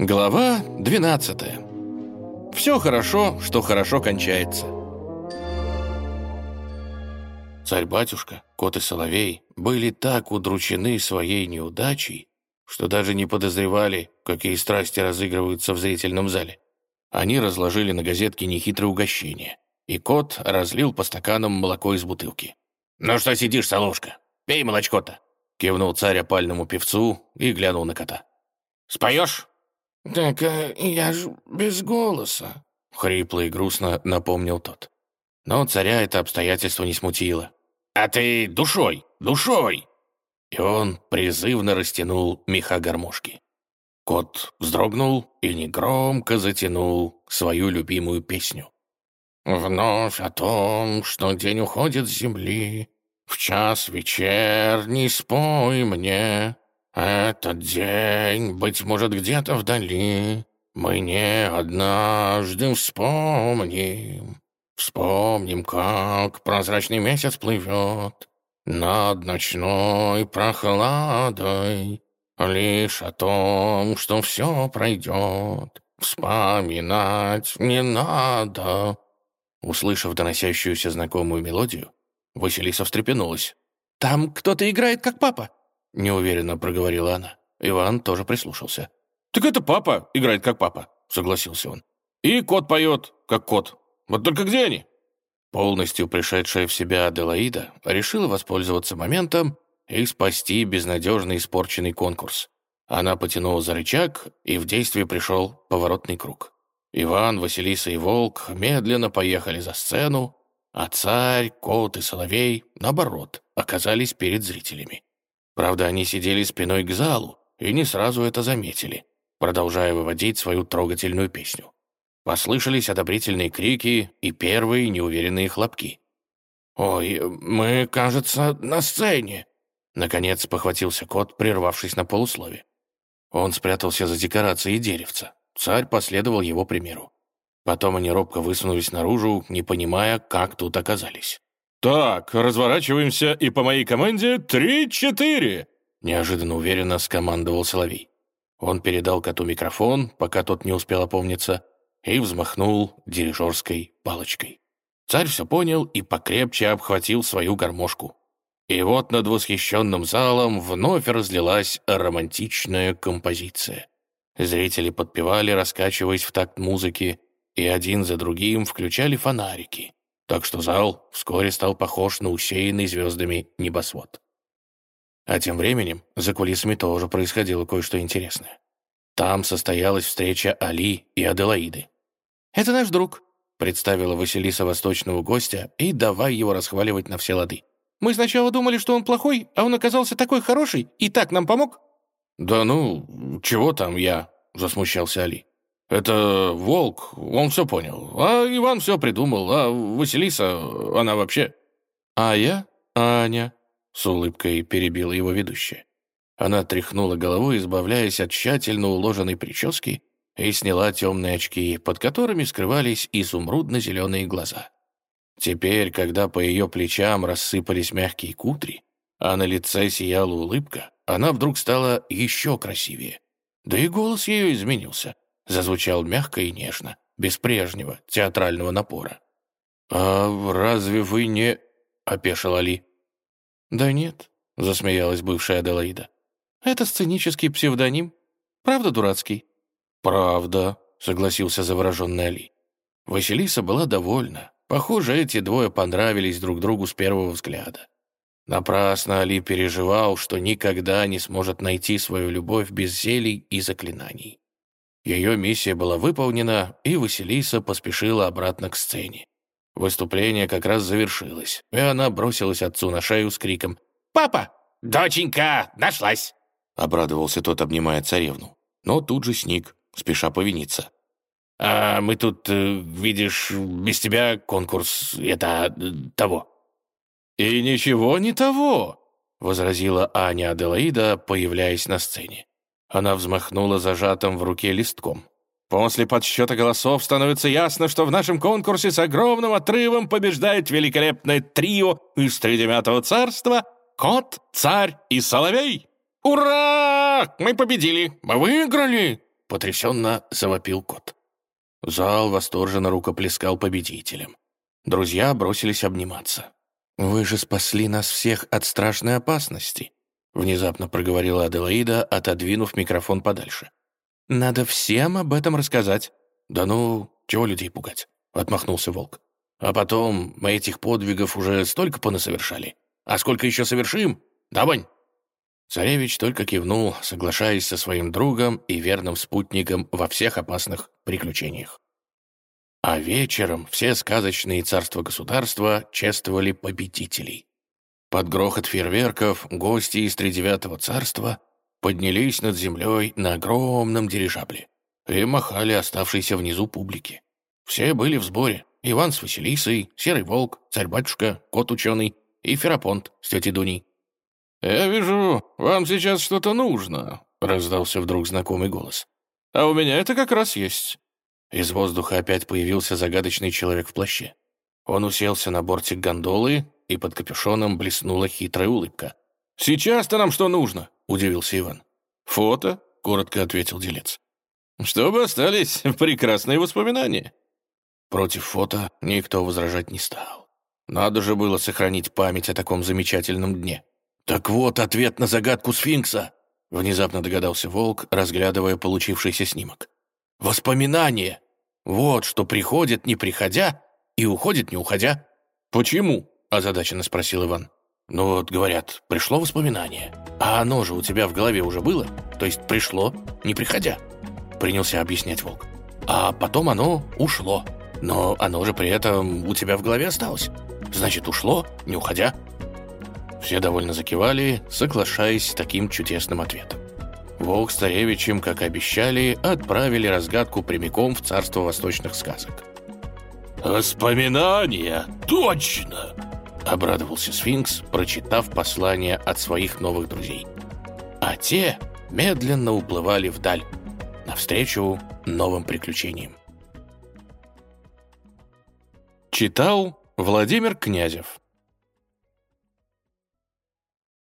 Глава 12. Все хорошо, что хорошо кончается. Царь-батюшка, кот и соловей были так удручены своей неудачей, что даже не подозревали, какие страсти разыгрываются в зрительном зале. Они разложили на газетке нехитрое угощение, и кот разлил по стаканам молоко из бутылки. «Ну что сидишь, соловушка? Пей молочко-то!» Кивнул царь опальному певцу и глянул на кота. «Споешь?» «Так а я ж без голоса», — хрипло и грустно напомнил тот. Но царя это обстоятельство не смутило. «А ты душой, душой!» И он призывно растянул меха гармошки. Кот вздрогнул и негромко затянул свою любимую песню. «Вновь о том, что день уходит с земли, в час вечерний спой мне, этот день, быть может, где-то вдали, Мы не однажды вспомним. Вспомним, как прозрачный месяц плывет Над ночной прохладой, Лишь о том, что все пройдет, Вспоминать не надо. Услышав доносящуюся знакомую мелодию, Василиса встрепенулась. «Там кто-то играет, как папа!» — неуверенно проговорила она. Иван тоже прислушался. «Так это папа играет как папа», — согласился он. «И кот поет, как кот. Вот только где они?» Полностью пришедшая в себя Аделаида решила воспользоваться моментом и спасти безнадежно испорченный конкурс. Она потянула за рычаг, и в действие пришел поворотный круг. Иван, Василиса и Волк медленно поехали за сцену, а царь, кот и соловей, наоборот, оказались перед зрителями. Правда, они сидели спиной к залу и не сразу это заметили, продолжая выводить свою трогательную песню. Послышались одобрительные крики и первые неуверенные хлопки. «Ой, мы, кажется, на сцене!» Наконец похватился кот, прервавшись на полуслове. Он спрятался за декорацией деревца. Царь последовал его примеру. Потом они робко высунулись наружу, не понимая, как тут оказались. «Так, разворачиваемся, и по моей команде три-четыре!» Неожиданно уверенно скомандовал Соловей. Он передал коту микрофон, пока тот не успел опомниться, и взмахнул дирижерской палочкой. Царь все понял и покрепче обхватил свою гармошку. И вот над восхищенным залом вновь разлилась романтичная композиция. Зрители подпевали, раскачиваясь в такт музыки, и один за другим включали фонарики так что зал вскоре стал похож на усеянный звездами небосвод. А тем временем за кулисами тоже происходило кое-что интересное. Там состоялась встреча Али и Аделаиды. «Это наш друг», — представила Василиса восточного гостя, и давай его расхваливать на все лады. «Мы сначала думали, что он плохой, а он оказался такой хороший и так нам помог». «Да ну, чего там я?» — засмущался Али. Это Волк, он все понял. А Иван все придумал, а Василиса, она вообще...» «А я, Аня», — с улыбкой перебила его ведущая. Она тряхнула головой, избавляясь от тщательно уложенной прически, и сняла темные очки, под которыми скрывались изумрудно-зеленые глаза. Теперь, когда по ее плечам рассыпались мягкие кудри, а на лице сияла улыбка, она вдруг стала еще красивее. Да и голос ее изменился — зазвучал мягко и нежно, без прежнего театрального напора. «А разве вы не...» — опешил Али. «Да нет», — засмеялась бывшая Аделаида. «Это сценический псевдоним. Правда дурацкий?» «Правда», — согласился завороженный Али. Василиса была довольна. Похоже, эти двое понравились друг другу с первого взгляда. Напрасно Али переживал, что никогда не сможет найти свою любовь без зелий и заклинаний. Ее миссия была выполнена, и Василиса поспешила обратно к сцене. Выступление как раз завершилось, и она бросилась отцу на шею с криком «Папа! Доченька! Нашлась!» Обрадовался тот, обнимая царевну, но тут же сник, спеша повиниться. «А мы тут, э, видишь, без тебя конкурс это... того». «И ничего не того», — возразила Аня Аделаида, появляясь на сцене. Она взмахнула зажатым в руке листком. «После подсчета голосов становится ясно, что в нашем конкурсе с огромным отрывом побеждает великолепное трио из Тридевятого царства «Кот, царь и соловей». «Ура! Мы победили! Мы выиграли!» потрясенно завопил кот. Зал восторженно рукоплескал победителям. Друзья бросились обниматься. «Вы же спасли нас всех от страшной опасности», внезапно проговорила Аделаида, отодвинув микрофон подальше. «Надо всем об этом рассказать». «Да ну, чего людей пугать?» — отмахнулся Волк. «А потом мы этих подвигов уже столько понасовершали. А сколько еще совершим? Да, Вань?» Царевич только кивнул, соглашаясь со своим другом и верным спутником во всех опасных приключениях. А вечером все сказочные царства-государства чествовали победителей. Под грохот фейерверков гости из Тридевятого царства поднялись над землей на огромном дирижабле и махали оставшейся внизу публике. Все были в сборе. Иван с Василисой, Серый Волк, Царь-батюшка, Кот-ученый и Ферапонт с тетей Дуней. «Я вижу, вам сейчас что-то нужно», — раздался вдруг знакомый голос. «А у меня это как раз есть». Из воздуха опять появился загадочный человек в плаще. Он уселся на бортик гондолы, и под капюшоном блеснула хитрая улыбка. «Сейчас-то нам что нужно?» — удивился Иван. «Фото», — коротко ответил делец. «Чтобы остались прекрасные воспоминания». Против фото никто возражать не стал. Надо же было сохранить память о таком замечательном дне. «Так вот ответ на загадку сфинкса», — внезапно догадался Волк, разглядывая получившийся снимок. «Воспоминание! Вот что приходит, не приходя, и уходит, не уходя». «Почему?» — озадаченно спросил Иван. «Ну вот, говорят, пришло воспоминание. А оно же у тебя в голове уже было? То есть пришло, не приходя?» Принялся объяснять Волк. «А потом оно ушло. Но оно же при этом у тебя в голове осталось. Значит, ушло, не уходя». Все довольно закивали, соглашаясь с таким чудесным ответом. Волк с Царевичем, как обещали, отправили разгадку прямиком в царство восточных сказок. «Воспоминания! Точно!» — обрадовался сфинкс, прочитав послание от своих новых друзей. А те медленно уплывали вдаль, навстречу новым приключениям. Читал Владимир Князев